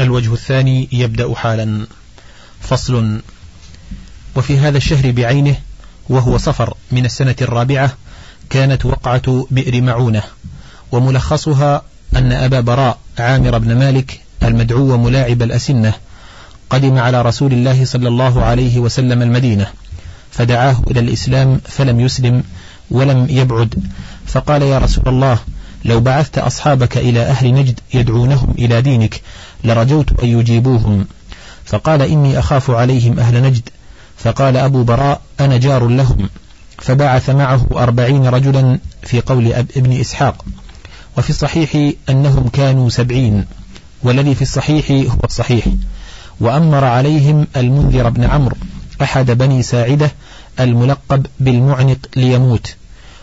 الوجه الثاني يبدأ حالا. فصل. وفي هذا الشهر بعينه وهو صفر من السنة الرابعة كانت وقعة بئر معونة وملخصها أن أبا براء عامر بن مالك المدعو ملاعب الأسنة قدم على رسول الله صلى الله عليه وسلم المدينة فدعاه إلى الإسلام فلم يسلم ولم يبعد. فقال يا رسول الله لو بعثت أصحابك إلى أهل نجد يدعونهم إلى دينك لرجوت أن يجيبوهم. فقال إني أخاف عليهم أهل نجد. فقال أبو براء أنا جار لهم. فبعث معه أربعين رجلا في قول ابن إسحاق. وفي الصحيح أنهم كانوا سبعين. والذي في الصحيح هو الصحيح. وأمر عليهم المنذر بن عمرو أحد بني ساعدة الملقب بالمعنق ليموت.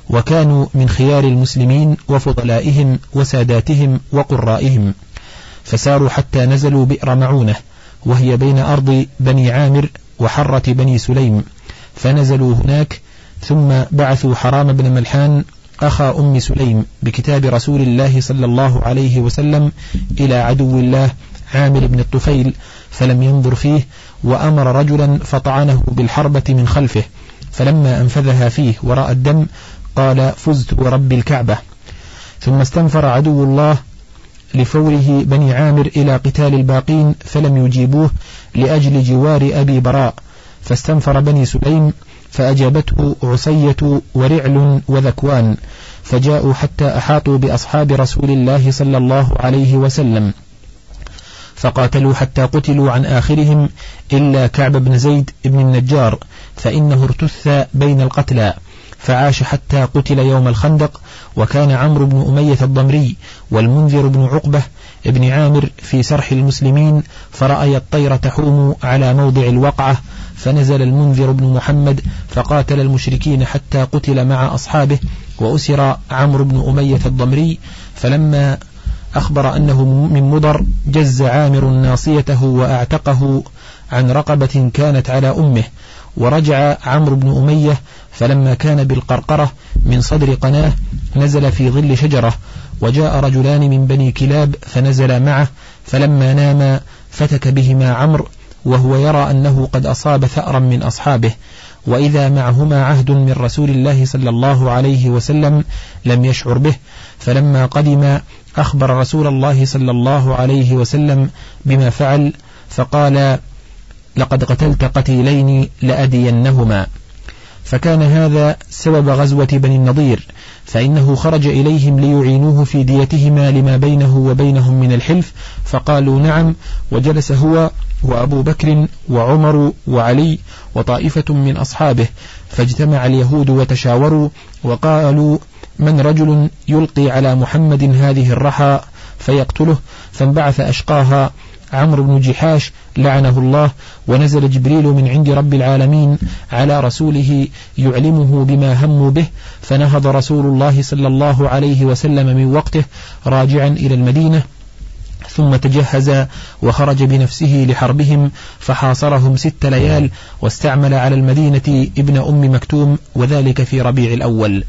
وكانوا من خيار المسلمين وفضلائهم وساداتهم وقرائهم. فساروا حتى نزلوا بئر معونة وهي بين أرض بني عامر وحرة بني سليم. فنزلوا هناك ثم بعثوا حرام بن ملحان أخا أم سليم بكتاب رسول الله صلى الله عليه وسلم إلى عدو الله عامر بن الطفيل فلم ينظر فيه وأمر رجلا فطعنه بالحربة من خلفه. فلما أنفذها فيه ورأى الدم قال فزت ورب الكعبة. ثم استنفر عدو الله لفوره بني عامر إلى قتال الباقين فلم يجيبوه لأجل جوار أبي براء فاستنفر بني سليم فأجابته عصية ورعل وذكوان فجاءوا حتى أحاطوا بأصحاب رسول الله صلى الله عليه وسلم فقاتلوا حتى قتلوا عن آخرهم إلا كعب بن زيد بن النجار فإنه ارتث بين القتلى. فعاش حتى قتل يوم الخندق وكان عمرو بن أمية الضمري والمنذر بن عقبة ابن عامر في سرح المسلمين فرأي الطير تحوم على موضع الوقعة فنزل المنذر بن محمد فقاتل المشركين حتى قتل مع أصحابه وأسر عمرو بن أمية الضمري فلما أخبر أنه من مضر جز عامر ناصيته وأعتقه عن رقبة كانت على أمه ورجع عمرو بن أمية فلما كان بالقرقرة من صدر قناة نزل في ظل شجرة وجاء رجلان من بني كلاب فنزل معه فلما ناما فتك بهما عمرو وهو يرى أنه قد أصاب ثأرا من أصحابه. وإذا معهما عهد من رسول الله صلى الله عليه وسلم لم يشعر به فلما قدم أخبر رسول الله صلى الله عليه وسلم بما فعل فقال لقد قتلت قتيلين لأدينهما. فكان هذا سبب غزوة بني النضير فإنه خرج إليهم ليعينوه في ديتهما لما بينه وبينهم من الحلف فقالوا نعم وجلس هو وأبو بكر وعمر وعلي وطائفة من أصحابه فاجتمع اليهود وتشاوروا وقالوا من رجل يلقي على محمد هذه الرحى فيقتله فانبعث أشقاها عمرو بن جحاش لعنه الله ونزل جبريل من عند رب العالمين على رسوله يعلمه بما هموا به فنهض رسول الله صلى الله عليه وسلم من وقته راجعا إلى المدينة ثم تجهز وخرج بنفسه لحربهم فحاصرهم ست ليال واستعمل على المدينة ابن أم مكتوم وذلك في ربيع الأول.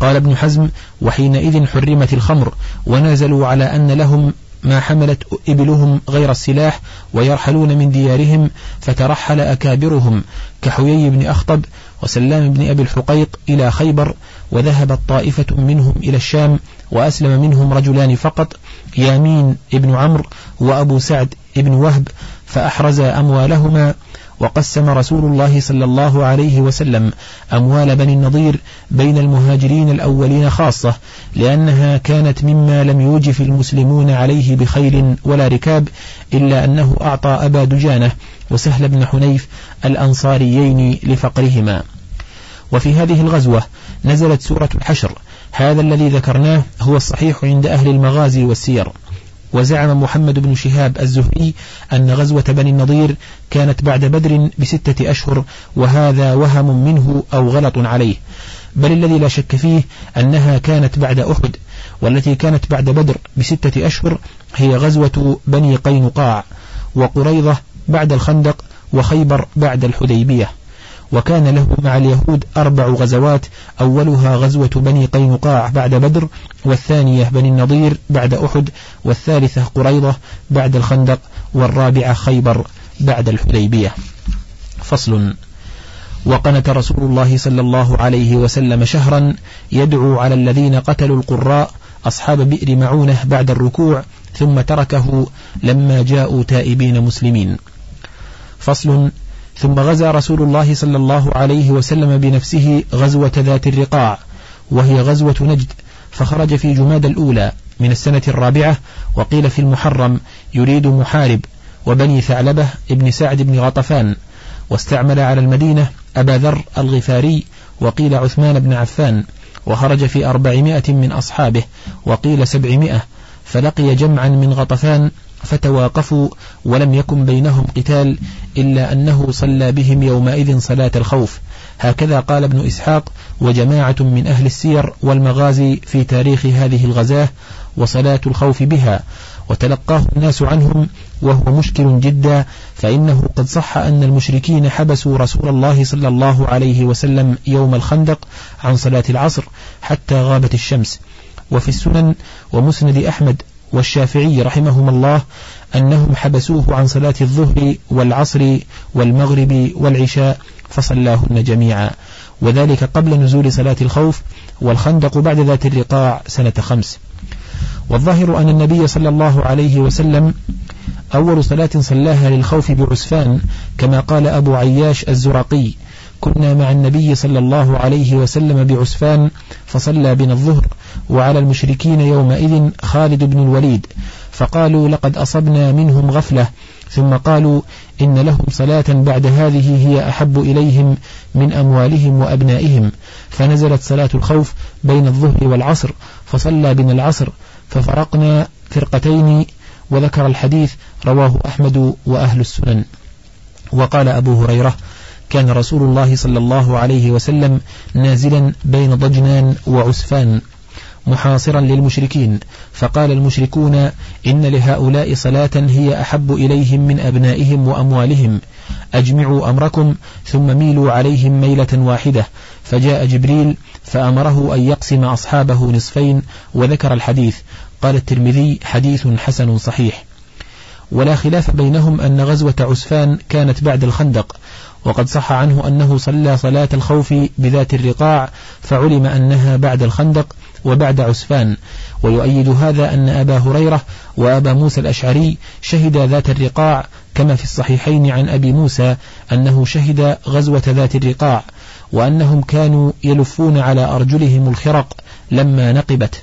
قال ابن حزم وحينئذ حرمت الخمر ونزلوا على أن لهم ما حملت إبلهم غير السلاح ويرحلون من ديارهم فترحل أكابرهم كحيي بن أخطب وسلام بن أبي الحقيق إلى خيبر وذهبت طائفة منهم إلى الشام وأسلم منهم رجلان فقط يامين ابن عمرو وأبو سعد ابن وهب فأحرز أموالهما وقسم رسول الله صلى الله عليه وسلم أموال بني النضير بين المهاجرين الأولين خاصة لأنها كانت مما لم يوجف المسلمون عليه بخيل ولا ركاب إلا أنه أعطى أبا دجانة وسهل بن حنيف الأنصاريين لفقرهما. وفي هذه الغزوة نزلت سورة الحشر هذا الذي ذكرناه هو الصحيح عند أهل المغازي والسير. وزعم محمد بن شهاب الزهري أن غزوة بني النضير كانت بعد بدر بستة أشهر وهذا وهم منه أو غلط عليه. بل الذي لا شك فيه أنها كانت بعد أحد والتي كانت بعد بدر بستة أشهر هي غزوة بني قينقاع وقريضة بعد الخندق وخيبر بعد الحديبية. وكان له مع اليهود أربع غزوات أولها غزوة بني قينقاع بعد بدر والثانية بني النضير بعد أحد والثالثة قريضة بعد الخندق والرابعة خيبر بعد الحديبية. فصل. وقنت رسول الله صلى الله عليه وسلم شهرا يدعو على الذين قتلوا القراء أصحاب بئر معونة بعد الركوع ثم تركه لما جاءوا تائبين مسلمين. فصل. ثم غزا رسول الله صلى الله عليه وسلم بنفسه غزوة ذات الرقاع وهي غزوة نجد فخرج في جماد الأولى من السنة الرابعة وقيل في المحرم يريد محارب وبني ثعلبة ابن سعد بن غطفان واستعمل على المدينة أبا ذر الغفاري وقيل عثمان بن عفان وخرج في أربعمائة من أصحابه وقيل سبعمائة فلقي جمعا من غطفان فتواقفوا ولم يكن بينهم قتال إلا أنه صلى بهم يومئذ صلاة الخوف. هكذا قال ابن إسحاق وجماعة من أهل السير والمغازي في تاريخ هذه الغزاة وصلاة الخوف بها وتلقاه الناس عنهم وهو مشكل جدا فإنه قد صح أن المشركين حبسوا رسول الله صلى الله عليه وسلم يوم الخندق عن صلاة العصر حتى غابت الشمس. وفي السنن ومسند أحمد والشافعي رحمهما الله أنهم حبسوه عن صلاة الظهر والعصر والمغرب والعشاء فصلاهن جميعا. وذلك قبل نزول صلاة الخوف والخندق بعد ذات الرقاع سنة خمس. والظاهر أن النبي صلى الله عليه وسلم أول صلاة صلاها للخوف بعسفان كما قال أبو عياش الزرقي كنا مع النبي صلى الله عليه وسلم بعسفان فصلى بنا الظهر وعلى المشركين يومئذ خالد بن الوليد. فقالوا لقد أصبنا منهم غفلة. ثم قالوا إن لهم صلاة بعد هذه هي أحب إليهم من أموالهم وأبنائهم. فنزلت صلاة الخوف بين الظهر والعصر فصلى بنا العصر ففرقنا فرقتين وذكر الحديث رواه أحمد وأهل السنن. وقال أبو هريرة كان رسول الله صلى الله عليه وسلم نازلا بين ضجنان وعسفان محاصرا للمشركين. فقال المشركون إن لهؤلاء صلاة هي أحب إليهم من أبنائهم وأموالهم. أجمعوا أمركم ثم ميلوا عليهم ميلة واحدة. فجاء جبريل فأمره أن يقسم أصحابه نصفين وذكر الحديث. قال الترمذي حديث حسن صحيح. ولا خلاف بينهم أن غزوة عسفان كانت بعد الخندق. وقد صح عنه أنه صلى صلاة الخوف بذات الرقاع فعلم أنها بعد الخندق وبعد عسفان. ويؤيد هذا أن أبا هريرة وأبا موسى الأشعري شهد ذات الرقاع كما في الصحيحين عن أبي موسى أنه شهد غزوة ذات الرقاع وأنهم كانوا يلفون على أرجلهم الخرق لما نقبت.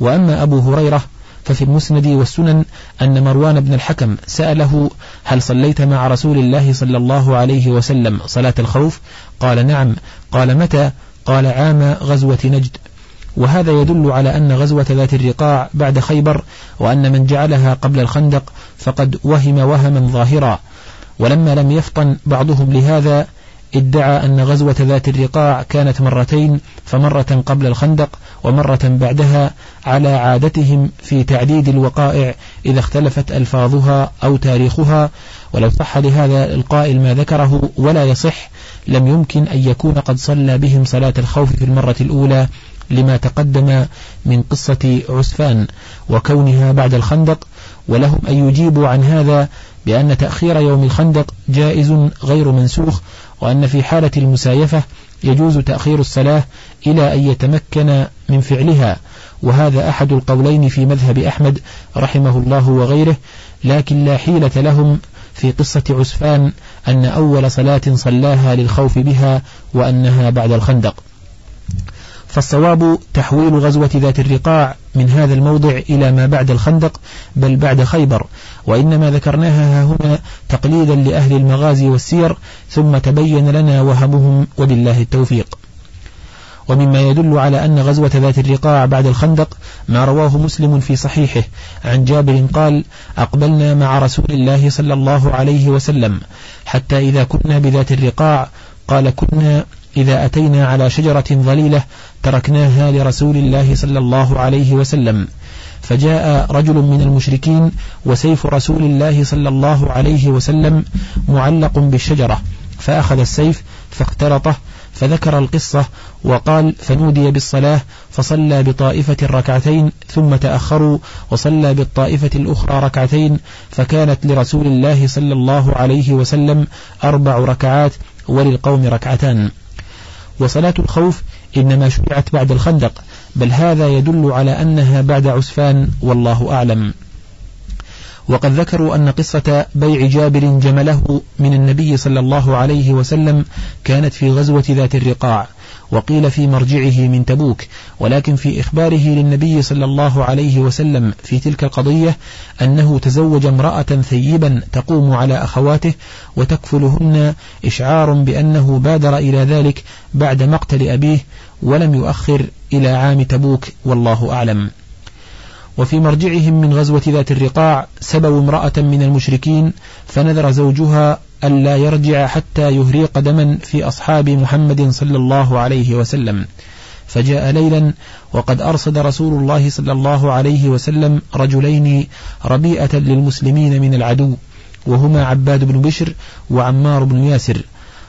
وأما أبو هريرة ففي المسند والسنن أن مروان بن الحكم سأله هل صليت مع رسول الله صلى الله عليه وسلم صلاة الخوف؟ قال نعم. قال متى؟ قال عام غزوة نجد. وهذا يدل على أن غزوة ذات الرقاع بعد خيبر وأن من جعلها قبل الخندق فقد وهم وهما ظاهرا. ولما لم يفطن بعضهم لهذا ادعى أن غزوة ذات الرقاع كانت مرتين فمرة قبل الخندق ومرة بعدها على عادتهم في تعديد الوقائع إذا اختلفت ألفاظها أو تاريخها. ولو صح لهذا القائل ما ذكره ولا يصح لم يمكن أن يكون قد صلى بهم صلاة الخوف في المرة الأولى لما تقدم من قصة عسفان وكونها بعد الخندق. ولهم أن يجيبوا عن هذا بأن تأخير يوم الخندق جائز غير منسوخ وأن في حالة المسايفة يجوز تأخير الصلاة إلى أن يتمكن من فعلها وهذا أحد القولين في مذهب أحمد رحمه الله وغيره لكن لا حيلة لهم في قصة عسفان أن أول صلاة صلاها للخوف بها وأنها بعد الخندق. فالصواب تحويل غزوة ذات الرقاع من هذا الموضع إلى ما بعد الخندق بل بعد خيبر. وإنما ذكرناها هنا تقليدا لأهل المغازي والسير ثم تبين لنا وهمهم وبالله التوفيق. ومما يدل على أن غزوة ذات الرقاع بعد الخندق ما رواه مسلم في صحيحه. عن جابر قال أقبلنا مع رسول الله صلى الله عليه وسلم حتى إذا كنا بذات الرقاع قال كنا إذا أتينا على شجرة ظليلة تركناها لرسول الله صلى الله عليه وسلم. فجاء رجل من المشركين وسيف رسول الله صلى الله عليه وسلم معلق بالشجرة فأخذ السيف فاختلطه فذكر القصة وقال فنودي بالصلاة فصلى بطائفة ركعتين ثم تأخروا وصلى بالطائفة الأخرى ركعتين فكانت لرسول الله صلى الله عليه وسلم أربع ركعات وللقوم ركعتان. وصلاة الخوف إنما شرعت بعد الخندق بل هذا يدل على أنها بعد عسفان والله أعلم. وقد ذكروا أن قصة بيع جابر جمله من النبي صلى الله عليه وسلم كانت في غزوة ذات الرقاع. وقيل في مرجعه من تبوك ولكن في إخباره للنبي صلى الله عليه وسلم في تلك القضية أنه تزوج امرأة ثيبا تقوم على أخواته وتكفلهن إشعار بأنه بادر إلى ذلك بعد مقتل أبيه ولم يؤخر إلى عام تبوك والله أعلم. وفي مرجعهم من غزوة ذات الرقاع سبوا امرأة من المشركين فنذر زوجها ألا يرجع حتى يهريق دما في أصحاب محمد صلى الله عليه وسلم. فجاء ليلا وقد أرصد رسول الله صلى الله عليه وسلم رجلين ربيئة للمسلمين من العدو وهما عباد بن بشر وعمار بن ياسر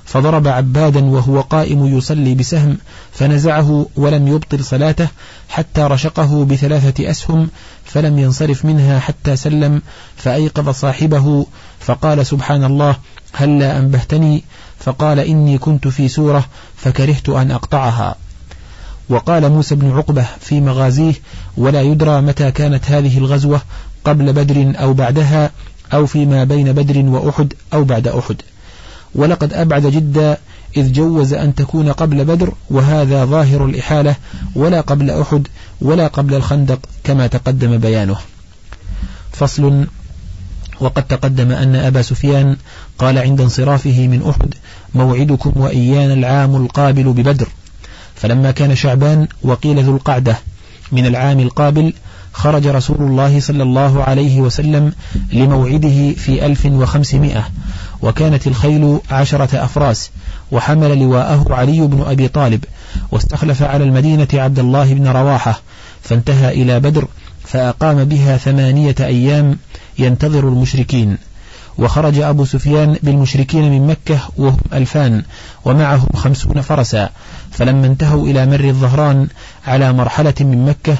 فضرب عبادا وهو قائم يصلي بسهم فنزعه ولم يبطل صلاته حتى رشقه بثلاثة أسهم فلم ينصرف منها حتى سلم فأيقظ صاحبه فقال سبحان الله هلا لا أنبهتني فقال إني كنت في سورة فكرهت أن أقطعها. وقال موسى بن عقبة في مغازيه ولا يدرى متى كانت هذه الغزوة قبل بدر أو بعدها أو فيما بين بدر وأحد أو بعد أحد. ولقد أبعد جدا إذ جوز أن تكون قبل بدر وهذا ظاهر الإحالة ولا قبل أحد ولا قبل الخندق كما تقدم بيانه. فصل وقد تقدم أن أبا سفيان قال عند انصرافه من أحد موعدكم وإيانا العام القابل ببدر. فلما كان شعبان وقيل ذو القعدة من العام القابل خرج رسول الله صلى الله عليه وسلم لموعده في ألف وخمسمائة وكانت الخيل عشرة أفراس وحمل لواءه علي بن أبي طالب واستخلف على المدينة عبد الله بن رواحة فانتهى إلى بدر فأقام بها ثمانية أيام ينتظر المشركين. وخرج أبو سفيان بالمشركين من مكة وهم ألفان ومعهم خمسون فرسا فلما انتهوا إلى مر الظهران على مرحلة من مكة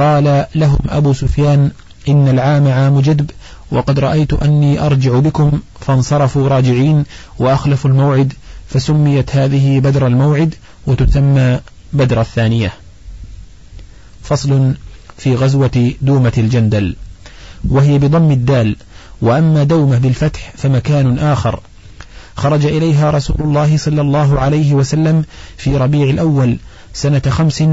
قال لهم أبو سفيان إن العام عام جدب وقد رأيت أني أرجع بكم فانصرفوا راجعين وأخلفوا الموعد فسميت هذه بدر الموعد وتسمى بدر الثانية. فصل في غزوة دومة الجندل. وهي بضم الدال وأما دومة بالفتح فمكان آخر. خرج إليها رسول الله صلى الله عليه وسلم في ربيع الأول سنة خمس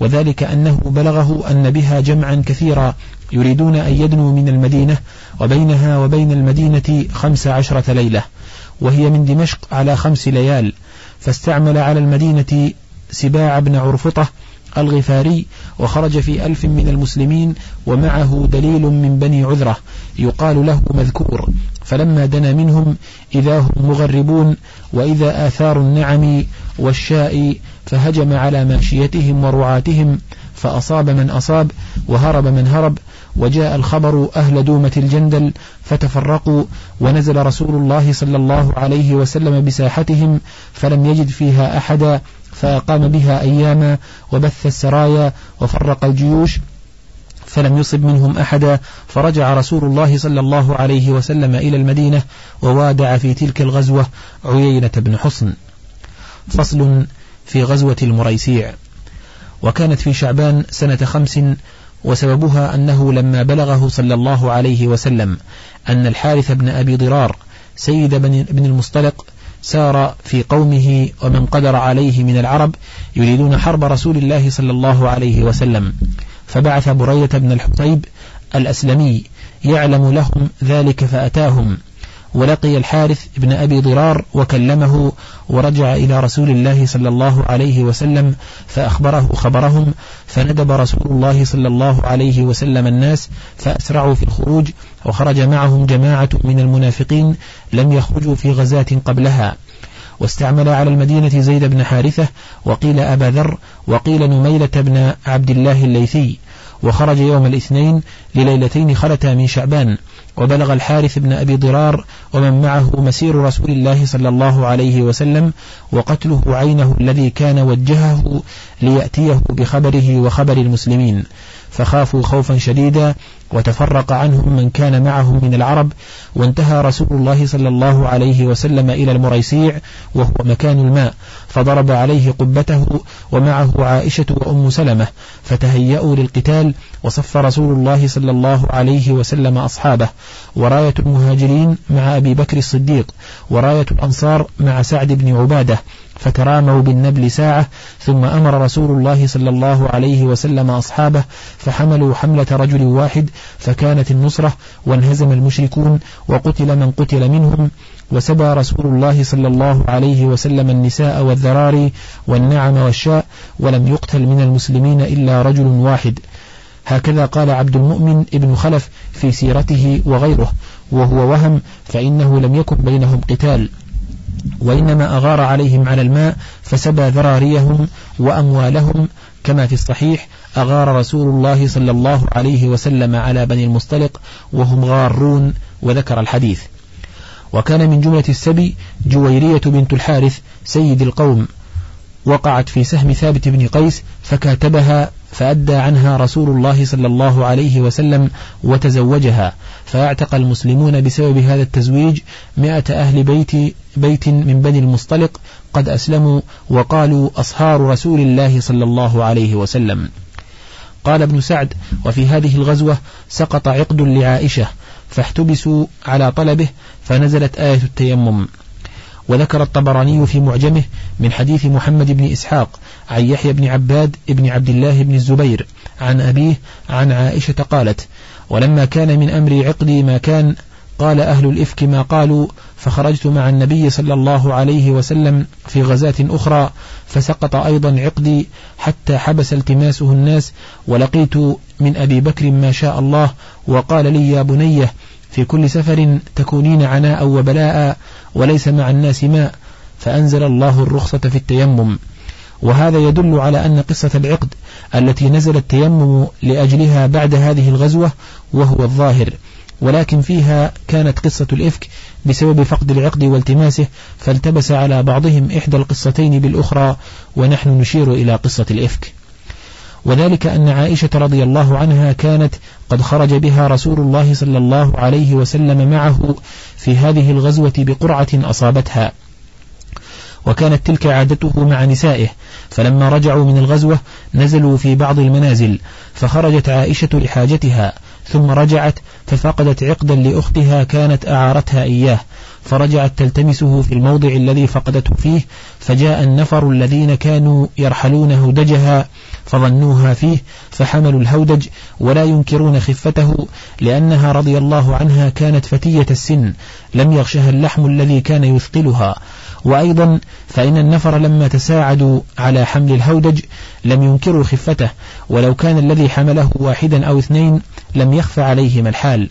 وذلك أنه بلغه أن بها جمعا كثيرا يريدون أن يدنوا من المدينة وبينها وبين المدينة خمس عشرة ليلة وهي من دمشق على خمس ليال. فاستعمل على المدينة سباع بن عرفطة الغفاري وخرج في ألف من المسلمين ومعه دليل من بني عذرة يقال له مذكور. فلما دنا منهم إذا هم مغربون وإذا آثار النعم والشاء فهجم على ماشيتهم ورعاتهم فأصاب من أصاب وهرب من هرب وجاء الخبر أهل دومة الجندل فتفرقوا ونزل رسول الله صلى الله عليه وسلم بساحتهم فلم يجد فيها أحدا فأقام بها أياما وبث السرايا وفرق الجيوش فلم يصب منهم أحدا فرجع رسول الله صلى الله عليه وسلم إلى المدينة ووادع في تلك الغزوة عيينة بن حصن. فصل في غزوة المريسيع. وكانت في شعبان سنة خمس وسببها أنه لما بلغه صلى الله عليه وسلم أن الحارث بن أبي ضرار سيد بن المصطلق سار في قومه ومن قدر عليه من العرب يريدون حرب رسول الله صلى الله عليه وسلم فبعث بريدة بن الحطيب الأسلمي يعلم لهم ذلك فأتاهم. ولقي الحارث بن أبي ضرار وكلمه ورجع إلى رسول الله صلى الله عليه وسلم فأخبره خبرهم فندب رسول الله صلى الله عليه وسلم الناس فأسرعوا في الخروج وخرج معهم جماعة من المنافقين لم يخرجوا في غزاة قبلها. واستعمل على المدينة زيد بن حارثة وقيل أبا ذر وقيل نميلة بن عبد الله الليثي وخرج يوم الاثنين لليلتين خلتا من شعبان وبلغ الحارث بن أبي ضرار ومن معه مسير رسول الله صلى الله عليه وسلم وقتله عينه الذي كان وجهه ليأتيه بخبره وخبر المسلمين. فخافوا خوفا شديدا وتفرق عنهم من كان معهم من العرب وانتهى رسول الله صلى الله عليه وسلم إلى المريسيع وهو مكان الماء فضرب عليه قبته ومعه عائشة وأم سلمة فتهيأوا للقتال وصف رسول الله صلى الله عليه وسلم أصحابه وراية المهاجرين مع أبي بكر الصديق وراية الأنصار مع سعد بن عبادة فتراموا بالنبل ساعة ثم أمر رسول الله صلى الله عليه وسلم أصحابه فحملوا حملة رجل واحد فكانت النصرة وانهزم المشركون وقتل من قتل منهم وسبى رسول الله صلى الله عليه وسلم النساء والذراري والنعم والشاء ولم يقتل من المسلمين إلا رجل واحد. هكذا قال عبد المؤمن ابن خلف في سيرته وغيره وهو وهم فإنه لم يكن بينهم قتال. وإنما أغار عليهم على الماء فسبى ذراريهم وأموالهم كما في الصحيح أغار رسول الله صلى الله عليه وسلم على بني المصطلق وهم غارون وذكر الحديث. وكان من جملة السبي جويرية بنت الحارث سيد القوم وقعت في سهم ثابت بن قيس فكاتبها فأدى عنها رسول الله صلى الله عليه وسلم وتزوجها فأعتق المسلمون بسبب هذا التزويج مئة أهل بيت, بيت من بني المصطلق قد أسلموا وقالوا أصهار رسول الله صلى الله عليه وسلم. قال ابن سعد وفي هذه الغزوة سقط عقد لعائشة فاحتبسوا على طلبه فنزلت آية التيمم. وذكر الطبراني في معجمه من حديث محمد بن إسحاق عن يحيى بن عباد بن عبد الله بن الزبير عن أبيه عن عائشة قالت ولما كان من أمر عقدي ما كان قال أهل الإفك ما قالوا فخرجت مع النبي صلى الله عليه وسلم في غزاة أخرى فسقط أيضا عقدي حتى حبس التماسه الناس ولقيت من أبي بكر ما شاء الله وقال لي يا بنية في كل سفر تكونين عناء وبلاء وليس مع الناس ماء فأنزل الله الرخصة في التيمم. وهذا يدل على أن قصة العقد التي نزل التيمم لأجلها بعد هذه الغزوة وهو الظاهر. ولكن فيها كانت قصة الإفك بسبب فقد العقد والتماسه فالتبس على بعضهم إحدى القصتين بالأخرى ونحن نشير إلى قصة الإفك. وذلك أن عائشة رضي الله عنها كانت قد خرج بها رسول الله صلى الله عليه وسلم معه في هذه الغزوة بقرعة أصابتها. وكانت تلك عادته مع نسائه فلما رجعوا من الغزوة نزلوا في بعض المنازل فخرجت عائشة لحاجتها ثم رجعت ففقدت عقدا لأختها كانت أعارتها إياه فرجعت تلتمسه في الموضع الذي فقدته فيه فجاء النفر الذين كانوا يرحلون هودجها فظنوها فيه فحملوا الهودج ولا ينكرون خفته لأنها رضي الله عنها كانت فتية السن لم يغشها اللحم الذي كان يثقلها. وأيضا فإن النفر لما تساعدوا على حمل الهودج لم ينكروا خفته ولو كان الذي حمله واحدا أو اثنين لم يخف عليهما الحال.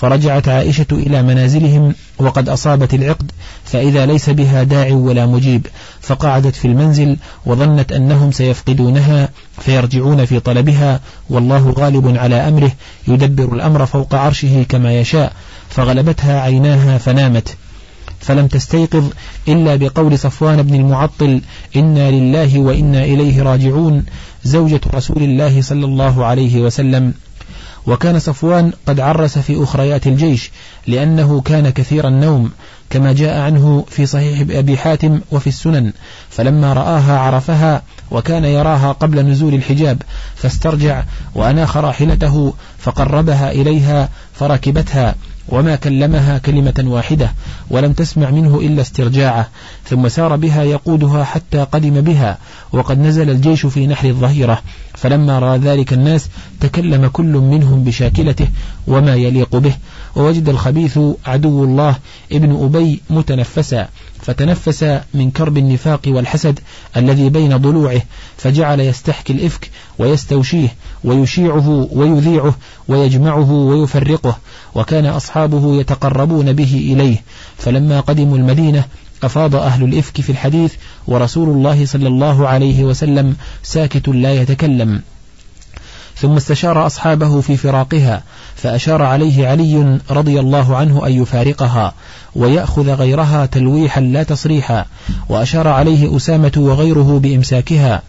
فرجعت عائشة إلى منازلهم وقد أصابت العقد فإذا ليس بها داع ولا مجيب فقعدت في المنزل وظنت أنهم سيفقدونها فيرجعون في طلبها والله غالب على أمره يدبر الأمر فوق عرشه كما يشاء فغلبتها عيناها فنامت. فلم تستيقظ إلا بقول صفوان بن المعطل إنا لله وإنا إليه راجعون زوجة رسول الله صلى الله عليه وسلم. وكان صفوان قد عرس في أخريات الجيش لأنه كان كثير النوم كما جاء عنه في صحيح أبي حاتم وفي السنن فلما رآها عرفها وكان يراها قبل نزول الحجاب فاسترجع وأناخ راحلته فقربها إليها فركبتها وما كلمها كلمة واحدة ولم تسمع منه إلا استرجاعه ثم سار بها يقودها حتى قدم بها وقد نزل الجيش في نحر الظهيرة. فلما رأى ذلك الناس تكلم كل منهم بشاكلته وما يليق به ووجد الخبيث عدو الله ابن أبي متنفسا فتنفس من كرب النفاق والحسد الذي بين ضلوعه فجعل يستحكي الإفك ويستوشيه ويشيعه ويذيعه ويجمعه ويفرقه وكان أصحابه يتقربون به إليه فلما قدموا المدينة أفاض أهل الإفك في الحديث ورسول الله صلى الله عليه وسلم ساكت لا يتكلم. ثم استشار أصحابه في فراقها فأشار عليه علي رضي الله عنه أن يفارقها ويأخذ غيرها تلويحا لا تصريحا وأشار عليه أسامة وغيره بإمساكها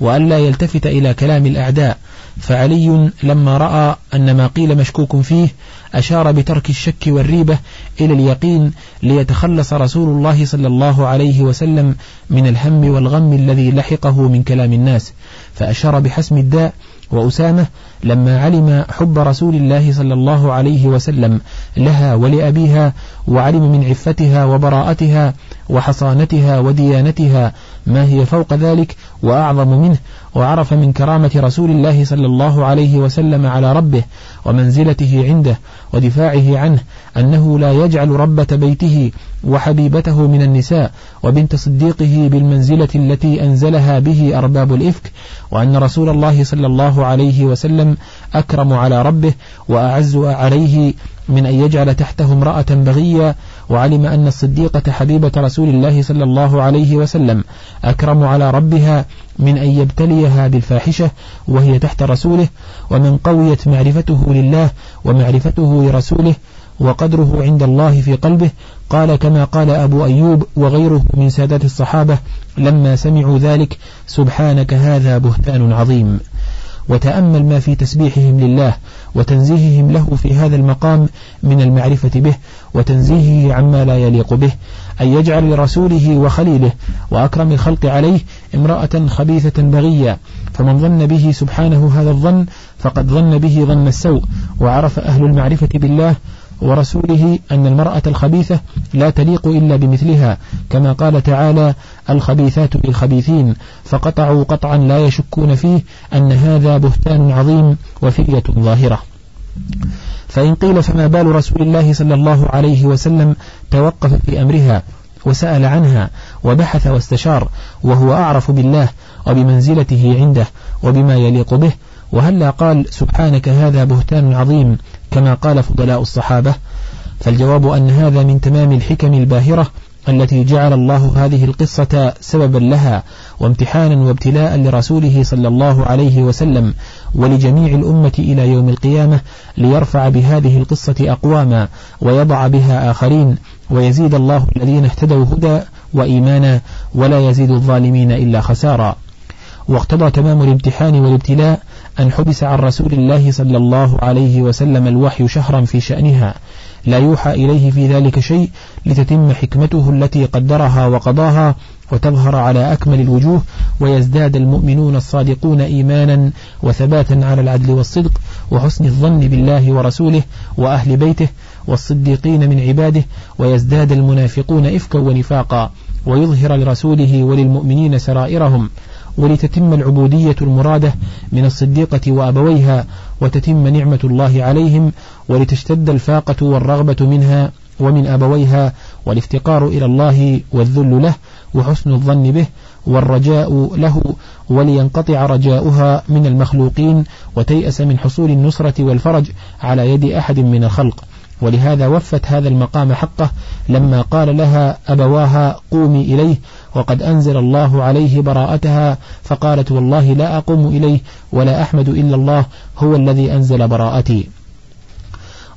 وألا يلتفت إلى كلام الأعداء فعلي لما رأى أن ما قيل مشكوك فيه أشار بترك الشك والريبة إلى اليقين ليتخلص رسول الله صلى الله عليه وسلم من الهم والغم الذي لحقه من كلام الناس فأشار بحسم الداء وأسامة لما علم حب رسول الله صلى الله عليه وسلم لها ولأبيها وعلم من عفتها وبراءتها وحصانتها وديانتها ما هي فوق ذلك وأعظم منه وعرف من كرامة رسول الله صلى الله عليه وسلم على ربه ومنزلته عنده ودفاعه عنه أنه لا يجعل ربة بيته وحبيبته من النساء وبنت صديقه بالمنزلة التي أنزلها به أرباب الإفك وأن رسول الله صلى الله عليه وسلم أكرم على ربه وأعز عليه من أن يجعل تحته امرأة بغية وعلم أن الصديقة حبيبة رسول الله صلى الله عليه وسلم أكرم على ربها من أن يبتليها بالفاحشة وهي تحت رسوله ومن قويت معرفته لله ومعرفته لرسوله وقدره عند الله في قلبه. قال كما قال أبو أيوب وغيره من سادات الصحابة لما سمعوا ذلك سبحانك هذا بهتان عظيم. وتأمل ما في تسبيحهم لله وتنزيههم له في هذا المقام من المعرفة به وتنزيهه عما لا يليق به أن يجعل لرسوله وخليله وأكرم الخلق عليه امرأة خبيثة بغية فمن ظن به سبحانه هذا الظن فقد ظن به ظن السوء وعرف أهل المعرفة بالله ورسوله أن المرأة الخبيثة لا تليق إلا بمثلها كما قال تعالى الخبيثات للخبيثين فقطعوا قطعا لا يشكون فيه أن هذا بهتان عظيم وفرية ظاهرة. فإن قيل فما بال رسول الله صلى الله عليه وسلم توقف في أمرها وسأل عنها وبحث واستشار وهو أعرف بالله وبمنزلته عنده وبما يليق به وهلا قال سبحانك هذا بهتان عظيم كما قال فضلاء الصحابة فالجواب أن هذا من تمام الحكم الباهرة التي جعل الله هذه القصة سببا لها وامتحانا وابتلاء لرسوله صلى الله عليه وسلم ولجميع الأمة إلى يوم القيامة ليرفع بهذه القصة أقواما ويضع بها آخرين ويزيد الله الذين اهتدوا هدى وإيمانا ولا يزيد الظالمين إلا خسارا. واقتضى تمام الامتحان والابتلاء أن حبس عن رسول الله صلى الله عليه وسلم الوحي شهرا في شأنها. لا يوحى إليه في ذلك شيء لتتم حكمته التي قدرها وقضاها وتظهر على أكمل الوجوه ويزداد المؤمنون الصادقون إيمانا وثباتا على العدل والصدق وحسن الظن بالله ورسوله وأهل بيته والصديقين من عباده ويزداد المنافقون إفكا ونفاقا ويظهر لرسوله وللمؤمنين سرائرهم. ولتتم العبودية المرادة من الصديقة وأبويها وتتم نعمة الله عليهم ولتشتد الفاقة والرغبة منها ومن أبويها والافتقار إلى الله والذل له وحسن الظن به والرجاء له ولينقطع رجاؤها من المخلوقين وتيأس من حصول النصرة والفرج على يد أحد من الخلق. ولهذا وفت هذا المقام حقه لما قال لها أبواها قومي إليه وقد أنزل الله عليه براءتها فقالت والله لا أقوم إليه ولا أحمد إلا الله هو الذي أنزل براءتي.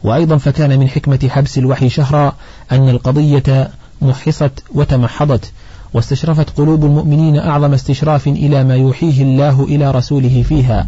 وأيضا فكان من حكمة حبس الوحي شهرا أن القضية محصت وتمحضت واستشرفت قلوب المؤمنين أعظم استشراف إلى ما يوحيه الله إلى رسوله فيها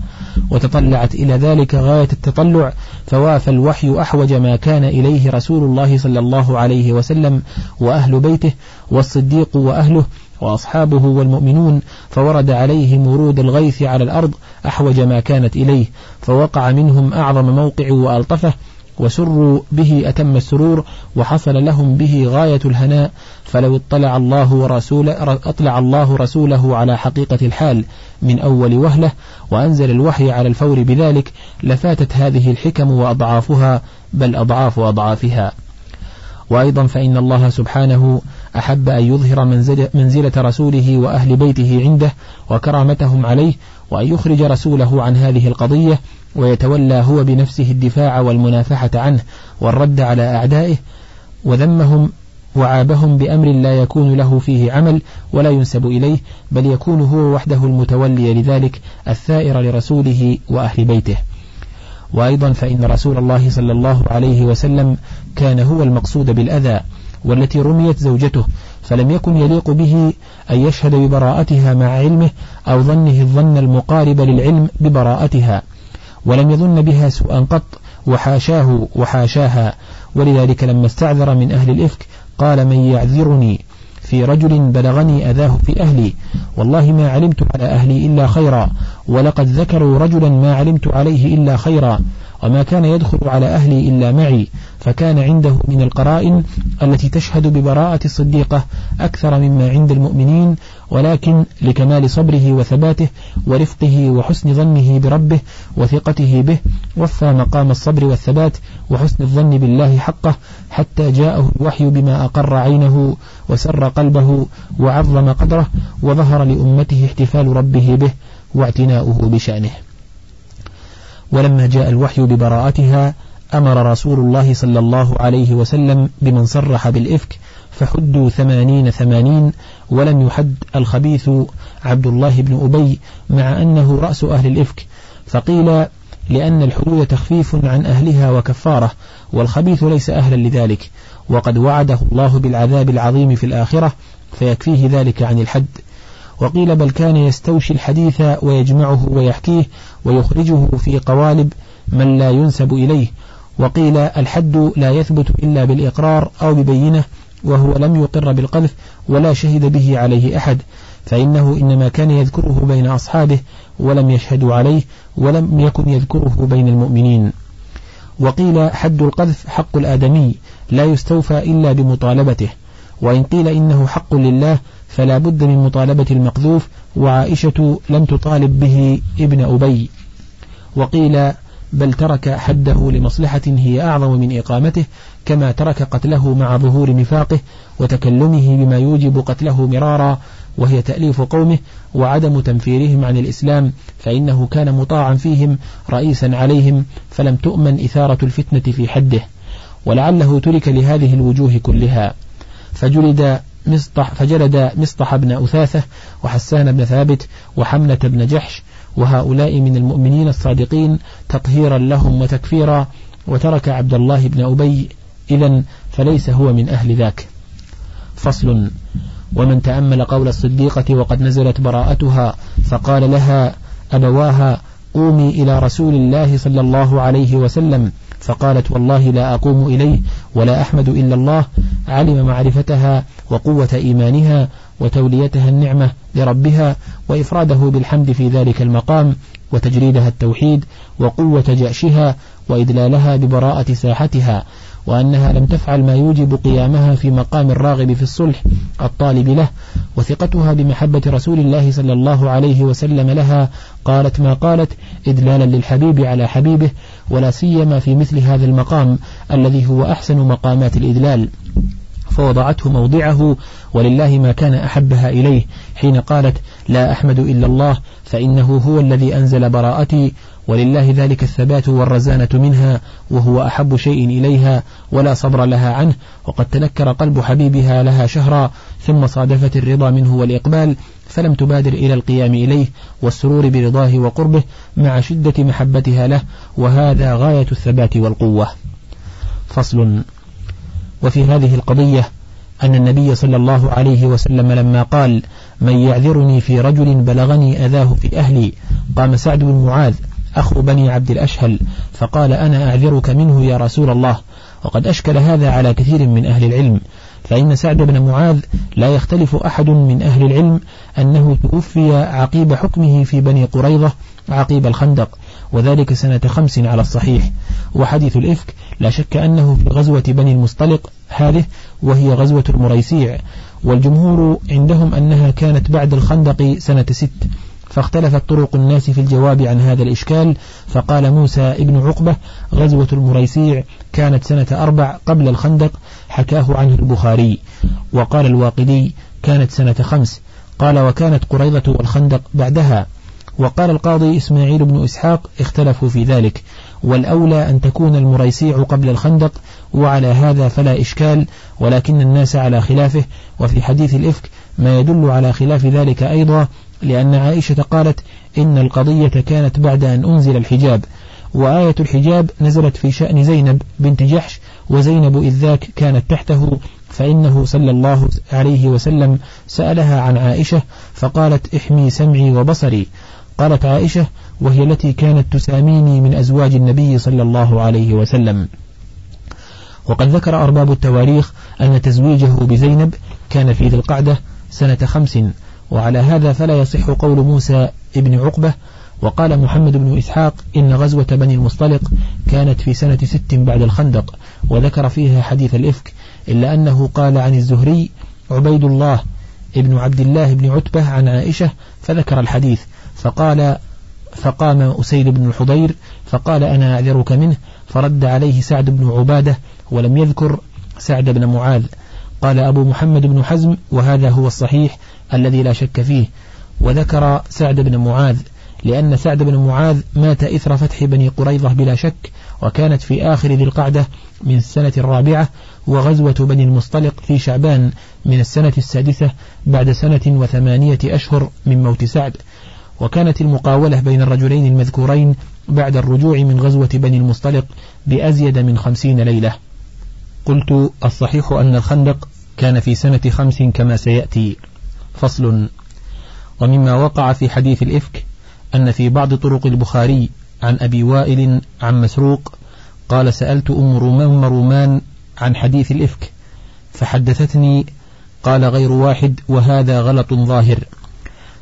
وتطلعت إلى ذلك غاية التطلع فوافى الوحي أحوج ما كان إليه رسول الله صلى الله عليه وسلم وأهل بيته والصديق وأهله وأصحابه والمؤمنون فورد عليهم ورود الغيث على الأرض أحوج ما كانت إليه فوقع منهم أعظم موقع وألطفه وسروا به أتم السرور وحصل لهم به غاية الهناء فلو اطلع الله ورسوله أطلع الله رسوله على حقيقة الحال من أول وهلة وأنزل الوحي على الفور بذلك لفاتت هذه الحكم وأضعافها بل أضعاف أضعافها. وأيضا فإن الله سبحانه أحب أن يظهر منزلة رسوله وأهل بيته عنده وكرامتهم عليه وأن يخرج رسوله عن هذه القضية ويتولى هو بنفسه الدفاع والمنافحة عنه والرد على أعدائه وذمهم وعابهم بأمر لا يكون له فيه عمل ولا ينسب إليه بل يكون هو وحده المتولي لذلك الثائر لرسوله وأهل بيته. وأيضا فإن رسول الله صلى الله عليه وسلم كان هو المقصود بالأذى والتي رميت زوجته فلم يكن يليق به أن يشهد ببراءتها مع علمه أو ظنه الظن المقارب للعلم ببراءتها. ولم يظن بها سوءا قط وحاشاه وحاشاها. ولذلك لما استعذر من أهل الإفك قال من يعذرني في رجل بلغني أذاه في أهلي. والله ما علمت على أهلي إلا خيرا ولقد ذكروا رجلا ما علمت عليه إلا خيرا. وما كان يدخل على أهلي إلا معي فكان عنده من القرائن التي تشهد ببراءة الصديقة أكثر مما عند المؤمنين ولكن لكمال صبره وثباته ورفقه وحسن ظنه بربه وثقته به وفى مقام الصبر والثبات وحسن الظن بالله حقه حتى جاءه الوحي بما أقر عينه وسر قلبه وعظم قدره وظهر لأمته احتفال ربه به واعتناؤه بشأنه. ولما جاء الوحي ببراءتها أمر رسول الله صلى الله عليه وسلم بمن صرح بالإفك فحدوا ثمانين ثمانين ولم يحد الخبيث عبد الله بن أبي مع أنه رأس أهل الإفك. فقيل لأن الحدود تخفيف عن أهلها وكفارة والخبيث ليس أهلا لذلك وقد وعده الله بالعذاب العظيم في الآخرة فيكفيه ذلك عن الحد. وقيل بل كان يستوشي الحديث ويجمعه ويحكيه ويخرجه في قوالب من لا ينسب إليه وقيل الحد لا يثبت إلا بالإقرار أو ببينة وهو لم يقر بالقذف ولا شهد به عليه أحد فإنه إنما كان يذكره بين أصحابه ولم يشهدوا عليه ولم يكن يذكره بين المؤمنين. وقيل حد القذف حق الآدمي لا يستوفى إلا بمطالبته وإن قيل إنه حق لله فلا بد من مطالبة المقذوف وعائشة لم تطالب به ابن أبي. وقيل بل ترك حده لمصلحة هي أعظم من إقامته كما ترك قتله مع ظهور نفاقه وتكلمه بما يوجب قتله مرارا وهي تأليف قومه وعدم تنفيرهم عن الإسلام فإنه كان مطاعا فيهم رئيسا عليهم فلم تؤمن إثارة الفتنة في حده. ولعله ترك لهذه الوجوه كلها. فجلد مصطح فجلد مصطح بن أثاثة وحسان بن ثابت وحملة بن جحش وهؤلاء من المؤمنين الصادقين تطهيرا لهم وتكفيرا وترك عبد الله بن أبي إذا فليس هو من أهل ذاك. فصل ومن تأمل قول الصديقة وقد نزلت براءتها فقال لها أبواها قومي إلى رسول الله صلى الله عليه وسلم. فقالت والله لا أقوم إليه ولا أحمد إلا الله. علم معرفتها وقوة إيمانها وتوليتها النعمة لربها وإفراده بالحمد في ذلك المقام وتجريدها التوحيد وقوة جأشها وإدلالها ببراءة ساحتها وأنها لم تفعل ما يوجب قيامها في مقام الراغب في الصلح الطالب له وثقتها بمحبة رسول الله صلى الله عليه وسلم لها قالت ما قالت إدلالا للحبيب على حبيبه ولا سيما في مثل هذا المقام الذي هو أحسن مقامات الإدلال فوضعته موضعه ولله ما كان أحبها إليه. حين قالت لا أحمد إلا الله فإنه هو الذي أنزل براءتي ولله ذلك الثبات والرزانة منها وهو أحب شيء إليها ولا صبر لها عنه. وقد تنكر قلب حبيبها لها شهرا ثم صادفت الرضا منه والإقبال فلم تبادر إلى القيام إليه والسرور برضاه وقربه مع شدة محبتها له. وهذا غاية الثبات والقوة. فصل. وفي هذه القضية أن النبي صلى الله عليه وسلم لما قال من يعذرني في رجل بلغني أذاه في أهلي قام سعد بن معاذ أخو بني عبد الأشهل فقال أنا أعذرك منه يا رسول الله وقد أشكل هذا على كثير من أهل العلم فإن سعد بن معاذ لا يختلف أحد من أهل العلم أنه توفي عقيب حكمه في بني قريظة عقيب الخندق وذلك سنة خمس على الصحيح. وحديث الإفك لا شك أنه في غزوة بني المصطلق هذه وهي غزوة المريسيع. والجمهور عندهم أنها كانت بعد الخندق سنة ست. فاختلفت طرق الناس في الجواب عن هذا الإشكال. فقال موسى ابن عقبة غزوة المريسيع كانت سنة أربع قبل الخندق. حكاه عنه البخاري. وقال الواقدي كانت سنة خمس. قال وكانت قريضة والخندق بعدها. وقال القاضي إسماعيل بن إسحاق اختلفوا في ذلك والأولى أن تكون المريسيع قبل الخندق وعلى هذا فلا إشكال ولكن الناس على خلافه وفي حديث الإفك ما يدل على خلاف ذلك أيضا لأن عائشة قالت إن القضية كانت بعد أن أنزل الحجاب. وآية الحجاب نزلت في شأن زينب بنت جحش وزينب إذ ذاك كانت تحته فإنه صلى الله عليه وسلم سألها عن عائشة فقالت احمي سمعي وبصري. قالت عائشة وهي التي كانت تساميني من أزواج النبي صلى الله عليه وسلم. وقد ذكر أرباب التواريخ أن تزويجه بزينب كان في ذي القعدة سنة خمس وعلى هذا فلا يصح قول موسى ابن عقبة. وقال محمد بن إسحاق إن غزوة بني المصطلق كانت في سنة ست بعد الخندق وذكر فيها حديث الإفك إلا أنه قال عن الزهري عبيد الله ابن عبد الله بن عتبة عن عائشة فذكر الحديث. فقال فقام أسيد بن الحضير فقال أنا أعذرك منه فرد عليه سعد بن عبادة ولم يذكر سعد بن معاذ. قال أبو محمد بن حزم وهذا هو الصحيح الذي لا شك فيه. وذكر سعد بن معاذ لأن سعد بن معاذ مات إثر فتح بني قريظة بلا شك وكانت في آخر ذي القعدة من السنة الرابعة وغزوة بني المصطلق في شعبان من السنة السادسة بعد سنة وثمانية أشهر من موت سعد. وكانت المقاولة بين الرجلين المذكورين بعد الرجوع من غزوة بني المصطلق بأزيد من خمسين ليلة. قلت الصحيح أن الخندق كان في سنة خمس كما سيأتي. فصل. ومما وقع في حديث الإفك أن في بعض طرق البخاري عن أبي وائل عن مسروق قال سألت أم رومان رومان عن حديث الإفك فحدثتني قال غير واحد وهذا غلط ظاهر.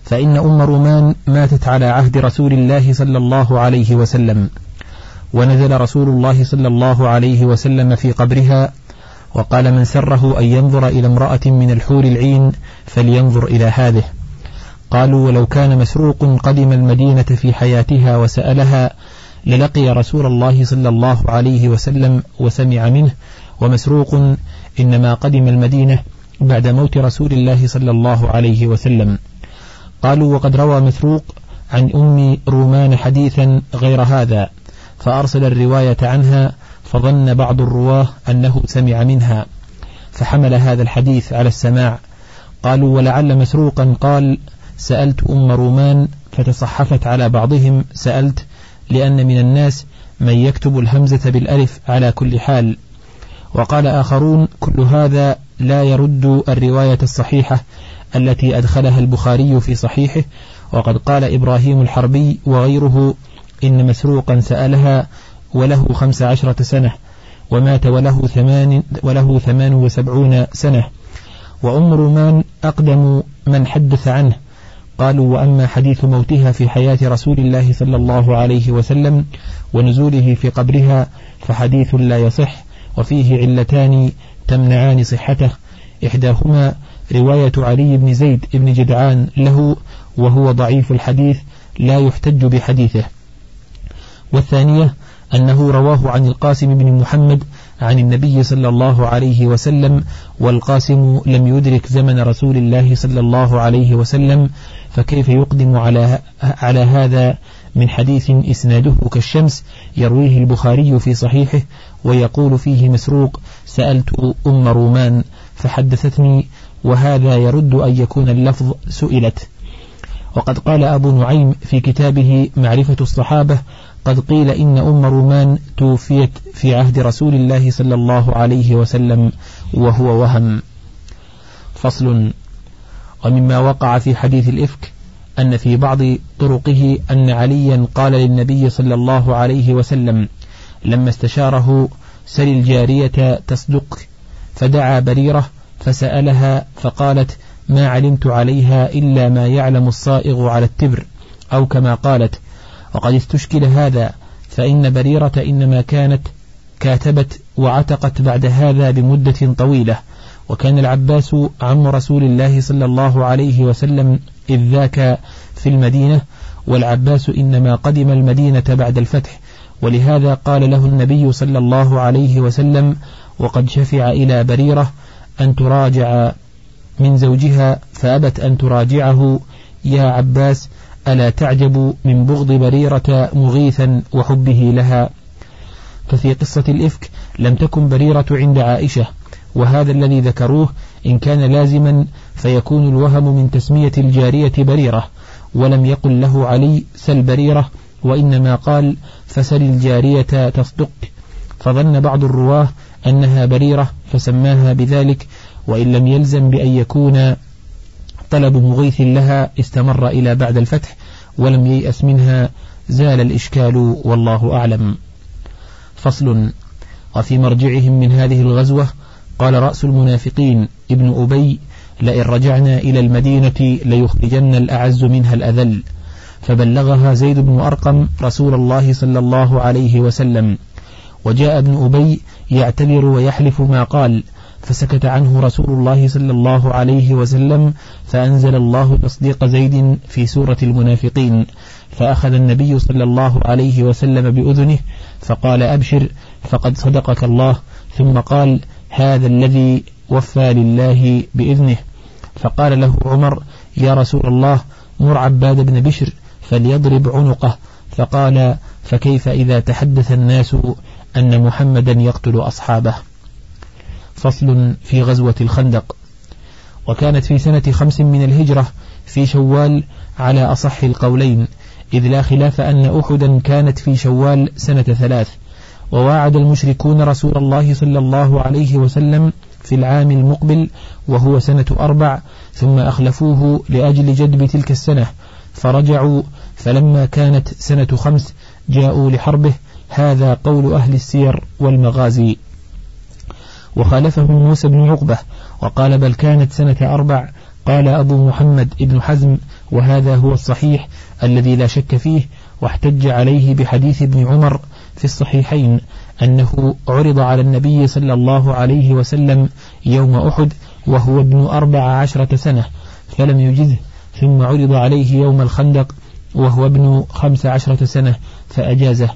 فإن أم رومان ماتت على عهد رسول الله صلى الله عليه وسلم. ونزل رسول الله صلى الله عليه وسلم في قبرها وقال من سره أن ينظر إلى امرأة من الحور العين فلينظر إلى هذه. قالوا ولو كان مسروق قدم المدينة في حياتها وسألها للقي رسول الله صلى الله عليه وسلم وسمع منه ومسروق إنما قدم المدينة بعد موت رسول الله صلى الله عليه وسلم. قالوا وقد روى مسروق عن أم رومان حديثا غير هذا فأرسل الرواية عنها فظن بعض الرواة أنه سمع منها فحمل هذا الحديث على السماع. قالوا ولعل مسروقا قال سألت أم رومان فتصحفت على بعضهم سألت لأن من الناس من يكتب الهمزة بالألف على كل حال وقال آخرون كل هذا لا يرد الرواية الصحيحة التي أدخلها البخاري في صحيحه وقد قال إبراهيم الحربي وغيره إن مسروقا سألها وله خمس عشرة سنة ومات وله ثمان, وله ثمان وسبعون سنة. وأم رومان أقدم من حدث عنه. قالوا وأما حديث موتها في حياة رسول الله صلى الله عليه وسلم ونزوله في قبرها فحديث لا يصح وفيه علتان تمنعان صحته. إحداهما رواية علي بن زيد بن جدعان له وهو ضعيف الحديث لا يحتج بحديثه. والثانية أنه رواه عن القاسم بن محمد عن النبي صلى الله عليه وسلم والقاسم لم يدرك زمن رسول الله صلى الله عليه وسلم فكيف يقدم على على هذا من حديث إسناده كالشمس؟ يرويه البخاري في صحيحه ويقول فيه مسروق سألت أم رومان فحدثتني وهذا يرد أن يكون اللفظ سئلت. وقد قال أبو نعيم في كتابه معرفة الصحابة قد قيل إن أم رومان توفيت في عهد رسول الله صلى الله عليه وسلم وهو وهم. فصل. ومما وقع في حديث الإفك أن في بعض طرقه أن عليا قال للنبي صلى الله عليه وسلم لما استشاره سل الجارية تصدق. فدعا بريرة فسألها فقالت ما علمت عليها إلا ما يعلم الصائغ على التبر أو كما قالت وقد استشكل هذا فإن بريرة إنما كانت كاتبت وعتقت بعد هذا بمدة طويلة وكان العباس عم رسول الله صلى الله عليه وسلم إذ ذاك في المدينة والعباس إنما قدم المدينة بعد الفتح ولهذا قال له النبي صلى الله عليه وسلم وقد شفع إلى بريرة أن تراجع من زوجها فأبت أن تراجعه. يا عباس ألا تعجب من بغض بريرة مغيثا وحبه لها؟ ففي قصة الإفك لم تكن بريرة عند عائشة وهذا الذي ذكروه إن كان لازما فيكون الوهم من تسمية الجارية بريرة ولم يقل له علي سل بريرة وإنما قال فسل الجارية تصدق. فظن بعض الرواة أنها بريرة فسماها بذلك وإن لم يلزم بأن يكون طلب مغيث لها استمر إلى بعد الفتح ولم ييأس منها زال الإشكال والله أعلم. فصل. وفي مرجعهم من هذه الغزوة قال رأس المنافقين ابن أبي لئن رجعنا إلى المدينة ليخرجن الأعز منها الأذل. فبلغها زيد بن أرقم رسول الله صلى الله عليه وسلم. وجاء ابن أبي يعتذر ويحلف ما قال فسكت عنه رسول الله صلى الله عليه وسلم فأنزل الله تصديق زيد في سورة المنافقين فأخذ النبي صلى الله عليه وسلم بأذنه فقال أبشر فقد صدقك الله ثم قال هذا الذي وفى لله بإذنه. فقال له عمر يا رسول الله مر عباد بن بشر فليضرب عنقه. فقال فكيف إذا تحدث الناس أن محمدا يقتل أصحابه. فصل في غزوة الخندق. وكانت في سنة خمس من الهجرة في شوال على أصح القولين إذ لا خلاف أن أحدا كانت في شوال سنة ثلاث. وواعد المشركون رسول الله صلى الله عليه وسلم في العام المقبل وهو سنة أربع ثم أخلفوه لأجل جدب تلك السنة. فرجعوا فلما كانت سنة خمس جاءوا لحربه هذا قول أهل السير والمغازي. وخالفهم موسى بن عقبة وقال بل كانت سنة أربع قال أبو محمد ابن حزم وهذا هو الصحيح الذي لا شك فيه واحتج عليه بحديث ابن عمر في الصحيحين أنه عرض على النبي صلى الله عليه وسلم يوم أحد وهو ابن أربع عشرة سنة فلم يجزه ثم عرض عليه يوم الخندق وهو ابن خمس عشرة سنة فأجازه.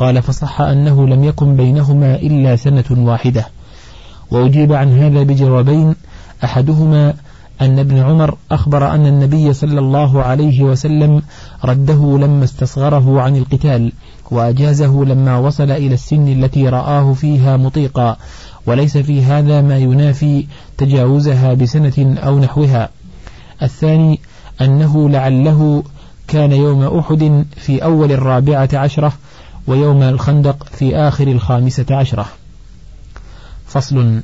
قال فصح أنه لم يكن بينهما إلا سنة واحدة. وأجيب عن هذا بجوابين. أحدهما أن ابن عمر أخبر أن النبي صلى الله عليه وسلم رده لما استصغره عن القتال وأجازه لما وصل إلى السن التي رآه فيها مطيقا. وليس في هذا ما ينافي تجاوزها بسنة أو نحوها. الثاني أنه لعله كان يوم أحد في أول الرابعة عشرة ويوم الخندق في آخر الخامسة عشرة. فصل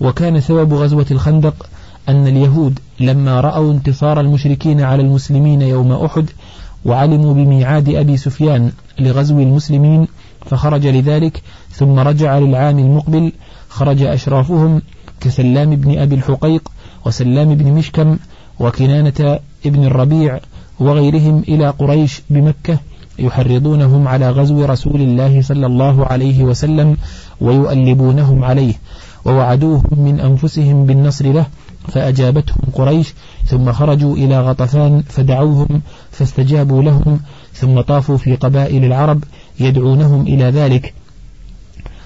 وكان سبب غزوة الخندق أن اليهود لما رأوا انتصار المشركين على المسلمين يوم أحد وعلموا بميعاد أبي سفيان لغزو المسلمين فخرج لذلك ثم رجع للعام المقبل خرج أشرافهم كسلام بن أبي الحقيق وسلام بن مشكم وكنانة ابن الربيع وغيرهم إلى قريش بمكة يحرضونهم على غزو رسول الله صلى الله عليه وسلم ويؤلبونهم عليه ووعدوهم من أنفسهم بالنصر له فأجابتهم قريش ثم خرجوا إلى غطفان فدعوهم فاستجابوا لهم ثم طافوا في قبائل العرب يدعونهم إلى ذلك.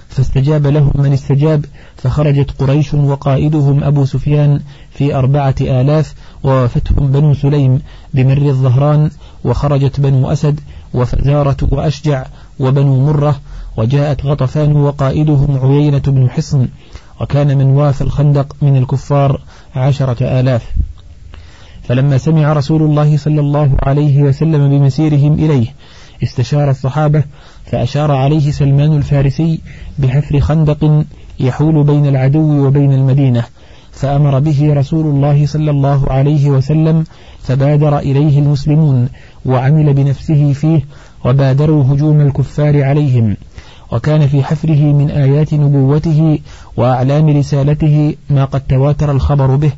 فاستجاب لهم من استجاب فخرجت قريش وقائدهم أبو سفيان في أربعة آلاف ووافتهم بنو سليم بمر الظهران وخرجت بنو أسد وفزارة وأشجع وبنو مرة وجاءت غطفان وقائدهم عيينة بن حصن وكان من واف الخندق من الكفار عشرة آلاف. فلما سمع رسول الله صلى الله عليه وسلم بمسيرهم إليه استشار الصحابة فأشار عليه سلمان الفارسي بحفر خندق يحول بين العدو وبين المدينة فأمر به رسول الله صلى الله عليه وسلم فبادر إليه المسلمون وعمل بنفسه فيه وبادروا هجوم الكفار عليهم. وكان في حفره من آيات نبوته وأعلام رسالته ما قد تواتر الخبر به.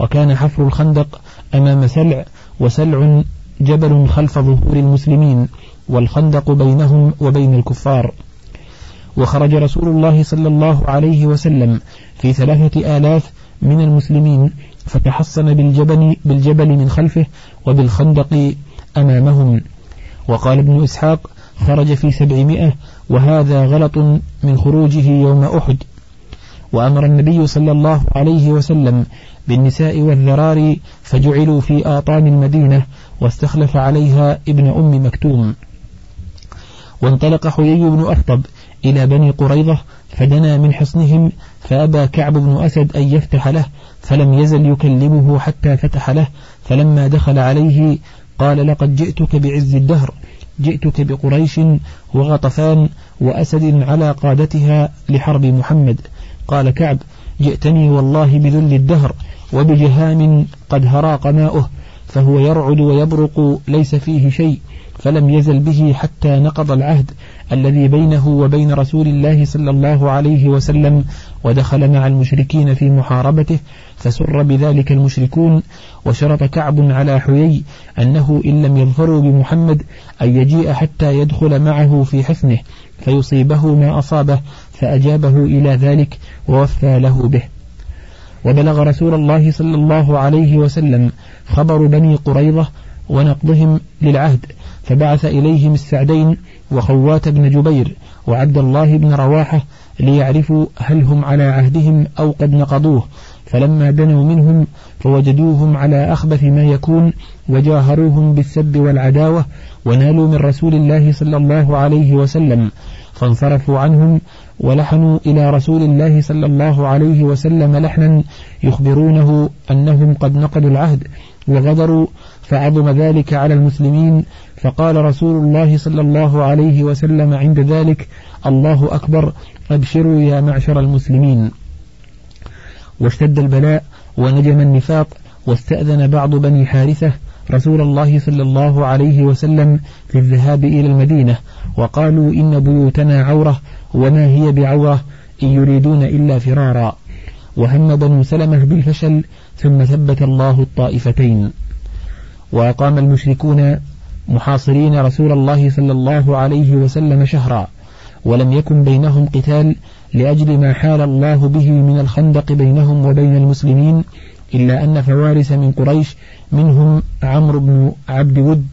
وكان حفر الخندق أمام سلع وسلع جبل خلف ظهور المسلمين والخندق بينهم وبين الكفار. وخرج رسول الله صلى الله عليه وسلم في ثلاثة آلاف من المسلمين فتحصن بالجبل, بالجبل من خلفه وبالخندق أمامهم. وقال ابن إسحاق خرج في سبعمائة وهذا غلط من خروجه يوم أحد. وأمر النبي صلى الله عليه وسلم بالنساء والذرار فجعلوا في آطام المدينة واستخلف عليها ابن أم مكتوم. وانطلق حيي بن أخطب إلى بني قريظة فدنا من حصنهم فأبى كعب بن أسد أن يفتح له فلم يزل يكلمه حتى فتح له فلما دخل عليه قال لقد جئتك بعز الدهر جئتك بقريش وغطفان وأسد على قادتها لحرب محمد. قال كعب جئتني والله بذل الدهر وبجهام قد هراق ماؤه فهو يرعد ويبرق ليس فيه شيء فلم يزل به حتى نقض العهد الذي بينه وبين رسول الله صلى الله عليه وسلم ودخل مع المشركين في محاربته فسر بذلك المشركون وشرط كعب على حيي أنه إن لم يظفروا بمحمد أن يجيء حتى يدخل معه في حصنه فيصيبه ما أصابه فأجابه إلى ذلك ووفى له به. وبلغ رسول الله صلى الله عليه وسلم خبر بني قريظة ونقضهم للعهد فبعث إليهم السعدين وخوات بن جبير وعبد الله بن رواحة ليعرفوا هل هم على عهدهم أو قد نقضوه. فلما دنوا منهم فوجدوهم على أخبث ما يكون وجاهروهم بالسب والعداوة ونالوا من رسول الله صلى الله عليه وسلم. فانصرفوا عنهم ولحنوا إلى رسول الله صلى الله عليه وسلم لحنا يخبرونه أنهم قد نقضوا العهد وغدروا فعظم ذلك على المسلمين فقال رسول الله صلى الله عليه وسلم عند ذلك الله أكبر أبشروا يا معشر المسلمين. واشتد البلاء ونجم النفاق واستأذن بعض بني حارثة رسول الله صلى الله عليه وسلم في الذهاب إلى المدينة وقالوا إن بيوتنا عورة وما هي بعورة إن يريدون إلا فرارا. وهم بنو سلمة بالفشل ثم ثبت الله الطائفتين. وأقام المشركون محاصرين رسول الله صلى الله عليه وسلم شهرا ولم يكن بينهم قتال لأجل ما حال الله به من الخندق بينهم وبين المسلمين إلا أن فوارس من قريش منهم عمرو بن عبد ود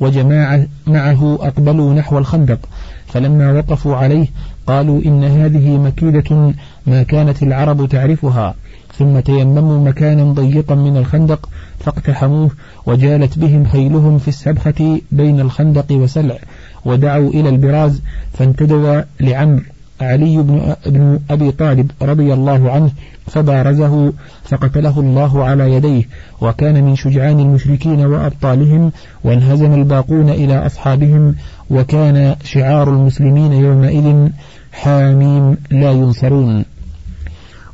وجماعة معه أقبلوا نحو الخندق فلما وقفوا عليه قالوا إن هذه مكيدة ما كانت العرب تعرفها ثم تيمموا مكانا ضيقا من الخندق فاقتحموه وجالت بهم خيلهم في السبخة بين الخندق وسلع ودعوا إلى البراز فانتدوا لعمر علي بن, أبي طالب رضي الله عنه فبارزه فقتله الله على يديه وكان من شجعان المشركين وأبطالهم وانهزم الباقون إلى أصحابهم وكان شعار المسلمين يومئذ حاميم لا ينصرون.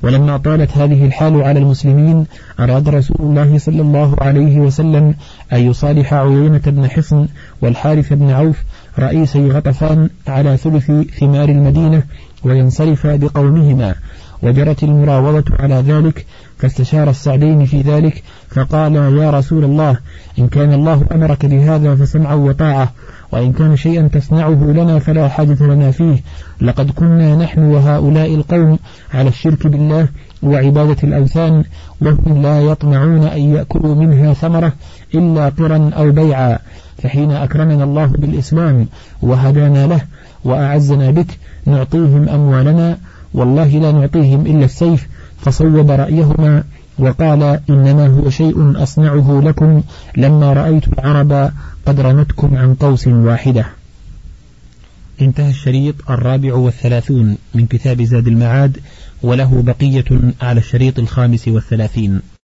ولما طالت هذه الحال على المسلمين أراد رسول الله صلى الله عليه وسلم أن يصالح عيينة بن حصن والحارث بن عوف رئيسي غطفان على ثلث ثمار المدينة وينصرف بقومهما. وجرت المراوضة على ذلك فاستشار السعدين في ذلك فقال يا رسول الله إن كان الله أمرك بهذا فسمعا وطاعة وإن كان شيئا تصنعه لنا فلا حاجة لنا فيه. لقد كنا نحن وهؤلاء القوم على الشرك بالله وعبادة الأوثان وهم لا يطمعون أن يأكلوا منها ثمرة إلا قرا أو بيعا. فحين أكرمنا الله بالإسلام وهدانا له وأعزنا بك نعطيهم أموالنا والله لا نعطيهم إلا السيف فصوب رأيهما وقال إنما هو شيء أصنعه لكم لما رأيت العرب قد رمتكم عن قوس واحدة. انتهى الشريط الرابع والثلاثون من كتاب زاد المعاد وله بقية على الشريط الخامس والثلاثين.